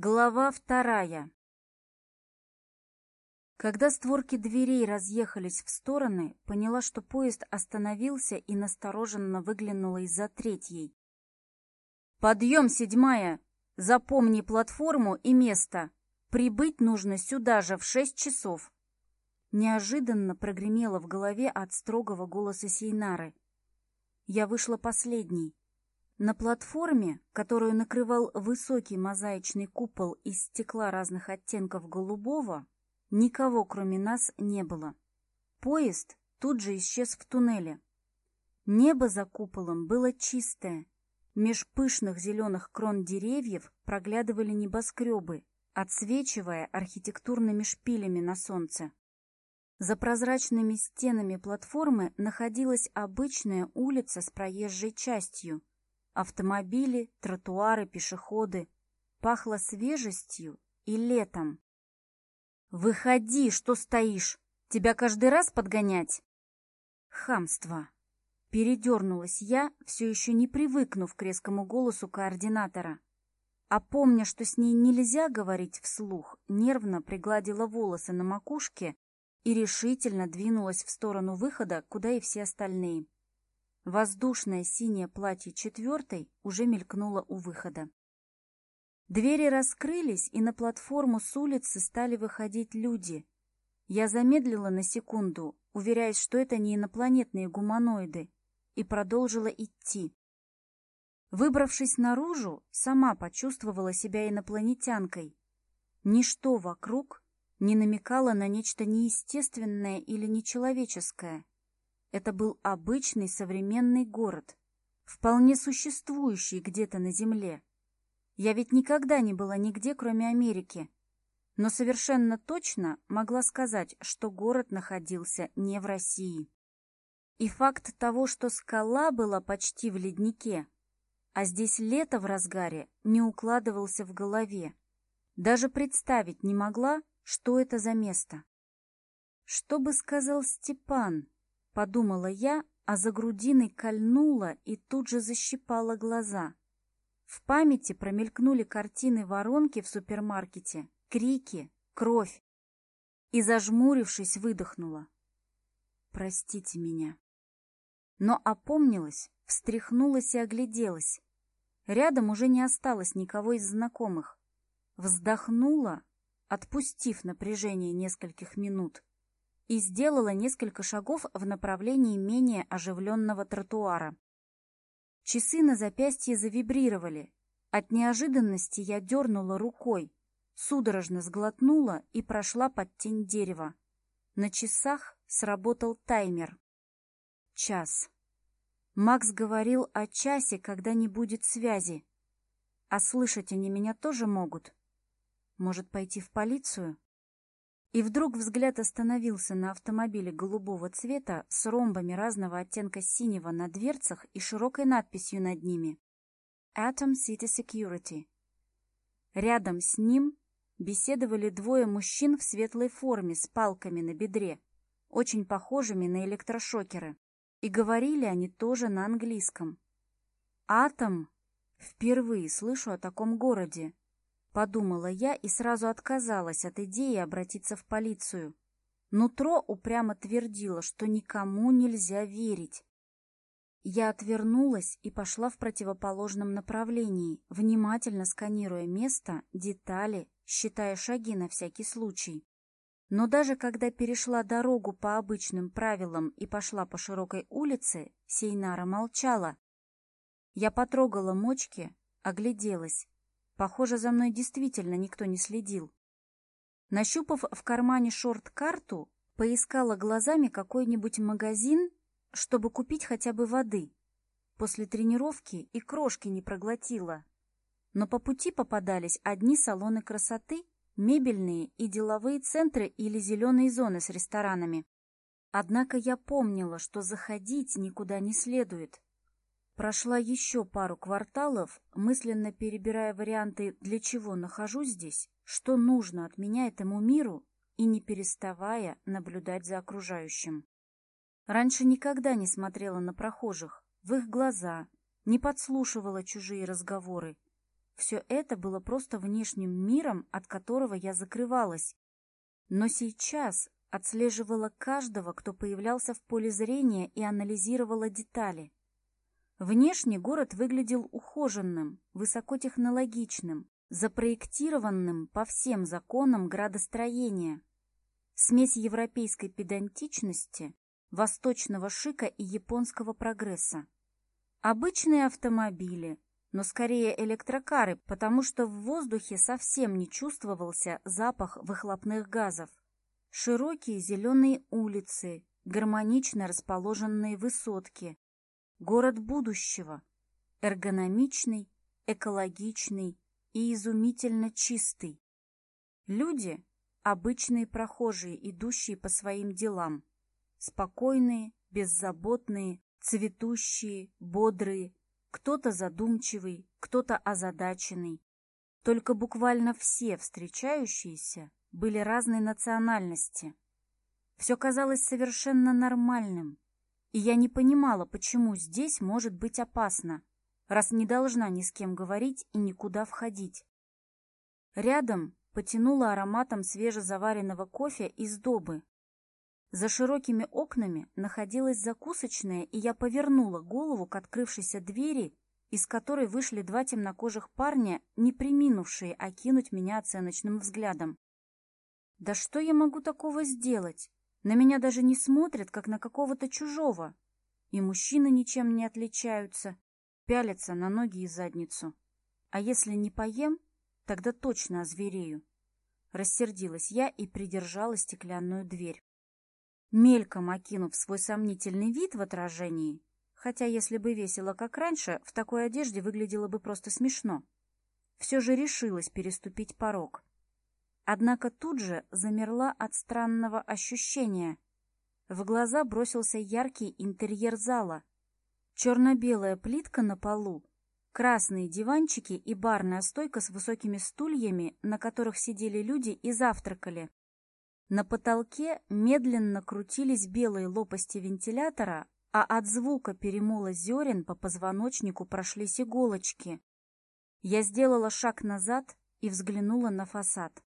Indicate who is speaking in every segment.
Speaker 1: Глава вторая. Когда створки дверей разъехались в стороны, поняла, что поезд остановился и настороженно выглянула из-за третьей. «Подъем, седьмая! Запомни платформу и место! Прибыть нужно сюда же в шесть часов!» Неожиданно прогремело в голове от строгого голоса Сейнары. Я вышла последней. На платформе, которую накрывал высокий мозаичный купол из стекла разных оттенков голубого, никого кроме нас не было. Поезд тут же исчез в туннеле. Небо за куполом было чистое. Меж пышных зеленых крон деревьев проглядывали небоскребы, отсвечивая архитектурными шпилями на солнце. За прозрачными стенами платформы находилась обычная улица с проезжей частью – Автомобили, тротуары, пешеходы. Пахло свежестью и летом. «Выходи, что стоишь! Тебя каждый раз подгонять!» Хамство. Передернулась я, все еще не привыкнув к резкому голосу координатора. А помня, что с ней нельзя говорить вслух, нервно пригладила волосы на макушке и решительно двинулась в сторону выхода, куда и все остальные. Воздушное синее платье четвертой уже мелькнуло у выхода. Двери раскрылись, и на платформу с улицы стали выходить люди. Я замедлила на секунду, уверяясь, что это не инопланетные гуманоиды, и продолжила идти. Выбравшись наружу, сама почувствовала себя инопланетянкой. Ничто вокруг не намекало на нечто неестественное или нечеловеческое. Это был обычный современный город, вполне существующий где-то на земле. Я ведь никогда не была нигде, кроме Америки, но совершенно точно могла сказать, что город находился не в России. И факт того, что скала была почти в леднике, а здесь лето в разгаре, не укладывался в голове. Даже представить не могла, что это за место. Что бы сказал Степан? подумала я, а за грудиной кольнула и тут же защипала глаза. В памяти промелькнули картины воронки в супермаркете, крики, кровь. И, зажмурившись, выдохнула. «Простите меня». Но опомнилась, встряхнулась и огляделась. Рядом уже не осталось никого из знакомых. Вздохнула, отпустив напряжение нескольких минут и сделала несколько шагов в направлении менее оживленного тротуара. Часы на запястье завибрировали. От неожиданности я дернула рукой, судорожно сглотнула и прошла под тень дерева. На часах сработал таймер. Час. Макс говорил о часе, когда не будет связи. А слышать они меня тоже могут. Может, пойти в полицию? и вдруг взгляд остановился на автомобиле голубого цвета с ромбами разного оттенка синего на дверцах и широкой надписью над ними «Atom City Security». Рядом с ним беседовали двое мужчин в светлой форме с палками на бедре, очень похожими на электрошокеры, и говорили они тоже на английском. «Атом!» Впервые слышу о таком городе. Подумала я и сразу отказалась от идеи обратиться в полицию. Нутро упрямо твердило, что никому нельзя верить. Я отвернулась и пошла в противоположном направлении, внимательно сканируя место, детали, считая шаги на всякий случай. Но даже когда перешла дорогу по обычным правилам и пошла по широкой улице, Сейнара молчала. Я потрогала мочки, огляделась. Похоже, за мной действительно никто не следил. Нащупав в кармане шорт-карту, поискала глазами какой-нибудь магазин, чтобы купить хотя бы воды. После тренировки и крошки не проглотила. Но по пути попадались одни салоны красоты, мебельные и деловые центры или зеленые зоны с ресторанами. Однако я помнила, что заходить никуда не следует. Прошла еще пару кварталов, мысленно перебирая варианты, для чего нахожусь здесь, что нужно от меня этому миру и не переставая наблюдать за окружающим. Раньше никогда не смотрела на прохожих, в их глаза, не подслушивала чужие разговоры. Все это было просто внешним миром, от которого я закрывалась. Но сейчас отслеживала каждого, кто появлялся в поле зрения и анализировала детали – Внешне город выглядел ухоженным, высокотехнологичным, запроектированным по всем законам градостроения. Смесь европейской педантичности, восточного шика и японского прогресса. Обычные автомобили, но скорее электрокары, потому что в воздухе совсем не чувствовался запах выхлопных газов. Широкие зеленые улицы, гармонично расположенные высотки, город будущего, эргономичный, экологичный и изумительно чистый. Люди – обычные прохожие, идущие по своим делам, спокойные, беззаботные, цветущие, бодрые, кто-то задумчивый, кто-то озадаченный. Только буквально все встречающиеся были разной национальности. Все казалось совершенно нормальным – и я не понимала, почему здесь может быть опасно, раз не должна ни с кем говорить и никуда входить. Рядом потянуло ароматом свежезаваренного кофе из добы. За широкими окнами находилась закусочная, и я повернула голову к открывшейся двери, из которой вышли два темнокожих парня, не приминувшие окинуть меня оценочным взглядом. «Да что я могу такого сделать?» На меня даже не смотрят, как на какого-то чужого. И мужчины ничем не отличаются, пялятся на ноги и задницу. А если не поем, тогда точно озверею. Рассердилась я и придержала стеклянную дверь. Мельком окинув свой сомнительный вид в отражении, хотя если бы весело, как раньше, в такой одежде выглядело бы просто смешно, все же решилась переступить порог — Однако тут же замерла от странного ощущения. В глаза бросился яркий интерьер зала. Черно-белая плитка на полу, красные диванчики и барная стойка с высокими стульями, на которых сидели люди и завтракали. На потолке медленно крутились белые лопасти вентилятора, а от звука перемола зерен по позвоночнику прошлись иголочки. Я сделала шаг назад и взглянула на фасад.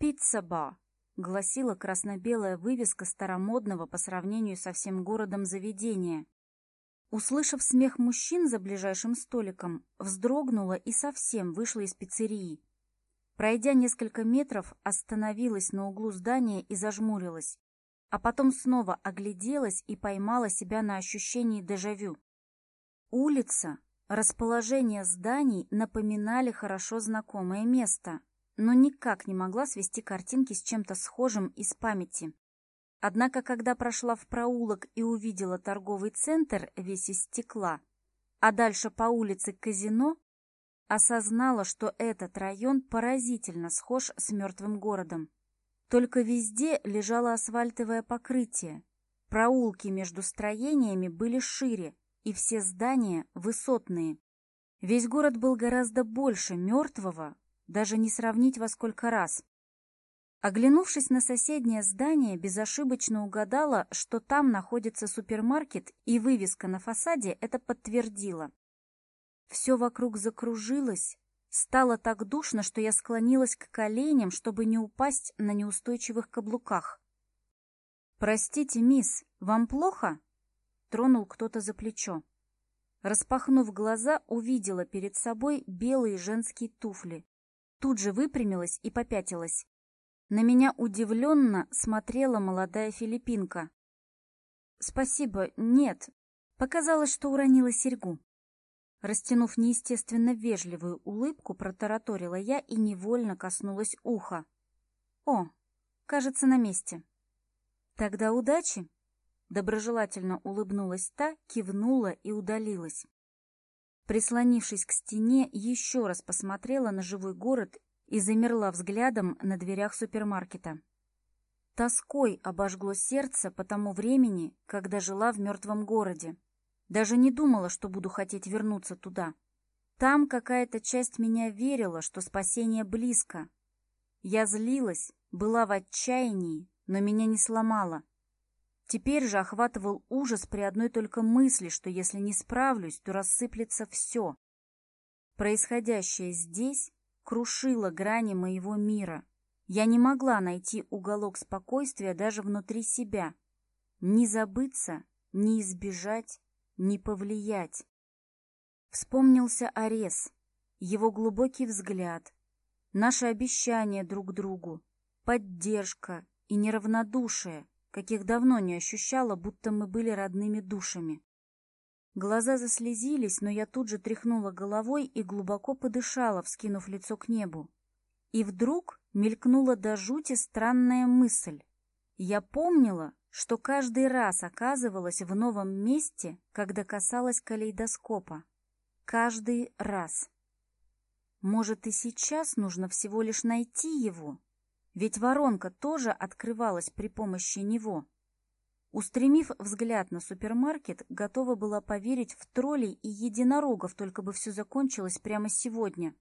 Speaker 1: Пицца БА, гласила красно-белая вывеска старомодного по сравнению со всем городом заведения. Услышав смех мужчин за ближайшим столиком, вздрогнула и совсем вышла из пиццерии. Пройдя несколько метров, остановилась на углу здания и зажмурилась. А потом снова огляделась и поймала себя на ощущении дежавю. Улица, расположение зданий напоминали хорошо знакомое место — но никак не могла свести картинки с чем-то схожим из памяти. Однако, когда прошла в проулок и увидела торговый центр весь из стекла, а дальше по улице казино, осознала, что этот район поразительно схож с мертвым городом. Только везде лежало асфальтовое покрытие. Проулки между строениями были шире, и все здания высотные. Весь город был гораздо больше мертвого, даже не сравнить во сколько раз. Оглянувшись на соседнее здание, безошибочно угадала, что там находится супермаркет, и вывеска на фасаде это подтвердила. Все вокруг закружилось, стало так душно, что я склонилась к коленям, чтобы не упасть на неустойчивых каблуках. «Простите, мисс, вам плохо?» — тронул кто-то за плечо. Распахнув глаза, увидела перед собой белые женские туфли тут же выпрямилась и попятилась. На меня удивленно смотрела молодая филиппинка. «Спасибо, нет». Показалось, что уронила серьгу. Растянув неестественно вежливую улыбку, протараторила я и невольно коснулась уха. «О, кажется, на месте». «Тогда удачи!» Доброжелательно улыбнулась та, кивнула и удалилась. Прислонившись к стене, еще раз посмотрела на живой город и замерла взглядом на дверях супермаркета. Тоской обожгло сердце по тому времени, когда жила в мертвом городе. Даже не думала, что буду хотеть вернуться туда. Там какая-то часть меня верила, что спасение близко. Я злилась, была в отчаянии, но меня не сломало. Теперь же охватывал ужас при одной только мысли, что если не справлюсь, то рассыплется все. Происходящее здесь крушило грани моего мира. Я не могла найти уголок спокойствия даже внутри себя. Не забыться, не избежать, не повлиять. Вспомнился Арес, его глубокий взгляд, наши обещания друг другу, поддержка и неравнодушие — каких давно не ощущала, будто мы были родными душами. Глаза заслезились, но я тут же тряхнула головой и глубоко подышала, вскинув лицо к небу. И вдруг мелькнула до жути странная мысль. Я помнила, что каждый раз оказывалась в новом месте, когда касалась калейдоскопа. Каждый раз. Может, и сейчас нужно всего лишь найти его? Ведь воронка тоже открывалась при помощи него. Устремив взгляд на супермаркет, готова была поверить в троллей и единорогов, только бы все закончилось прямо сегодня.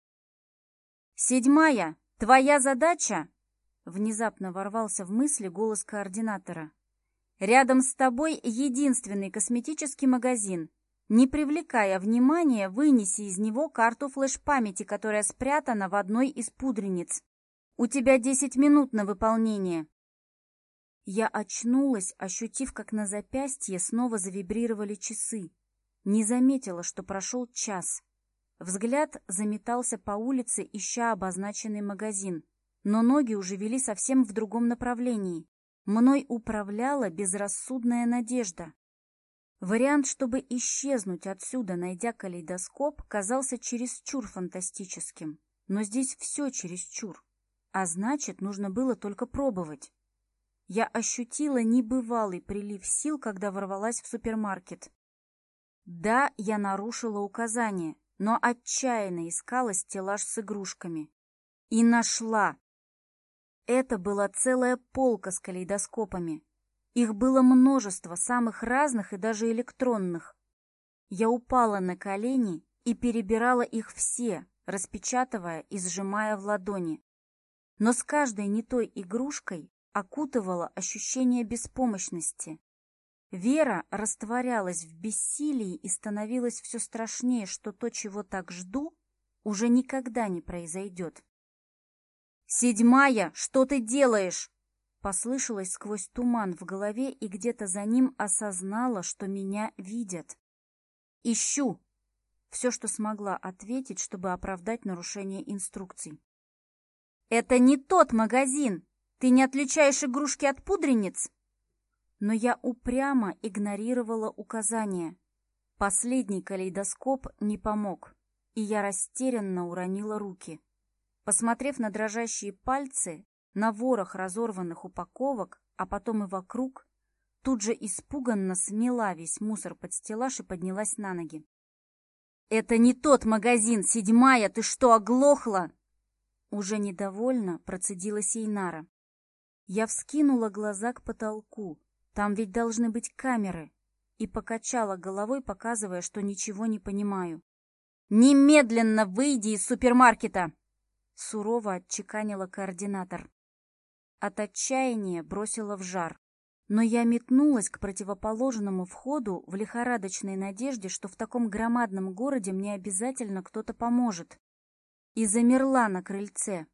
Speaker 1: «Седьмая! Твоя задача!» Внезапно ворвался в мысли голос координатора. «Рядом с тобой единственный косметический магазин. Не привлекая внимания, вынеси из него карту флеш-памяти, которая спрятана в одной из пудрениц. У тебя десять минут на выполнение. Я очнулась, ощутив, как на запястье снова завибрировали часы. Не заметила, что прошел час. Взгляд заметался по улице, ища обозначенный магазин. Но ноги уже вели совсем в другом направлении. Мной управляла безрассудная надежда. Вариант, чтобы исчезнуть отсюда, найдя калейдоскоп, казался чересчур фантастическим. Но здесь все чересчур. А значит, нужно было только пробовать. Я ощутила небывалый прилив сил, когда ворвалась в супермаркет. Да, я нарушила указание, но отчаянно искала стеллаж с игрушками. И нашла! Это была целая полка с калейдоскопами. Их было множество, самых разных и даже электронных. Я упала на колени и перебирала их все, распечатывая и сжимая в ладони. Но с каждой не той игрушкой окутывало ощущение беспомощности. Вера растворялась в бессилии и становилось все страшнее, что то, чего так жду, уже никогда не произойдет. «Седьмая, что ты делаешь?» Послышалось сквозь туман в голове и где-то за ним осознала, что меня видят. «Ищу!» Все, что смогла ответить, чтобы оправдать нарушение инструкций. «Это не тот магазин! Ты не отличаешь игрушки от пудрениц?» Но я упрямо игнорировала указания. Последний калейдоскоп не помог, и я растерянно уронила руки. Посмотрев на дрожащие пальцы, на ворох разорванных упаковок, а потом и вокруг, тут же испуганно смела весь мусор под стеллаж и поднялась на ноги. «Это не тот магазин, седьмая, ты что, оглохла?» Уже недовольно процедила Сейнара. Я вскинула глаза к потолку. Там ведь должны быть камеры. И покачала головой, показывая, что ничего не понимаю. «Немедленно выйди из супермаркета!» Сурово отчеканила координатор. От отчаяния бросила в жар. Но я метнулась к противоположному входу в лихорадочной надежде, что в таком громадном городе мне обязательно кто-то поможет и замерла на крыльце.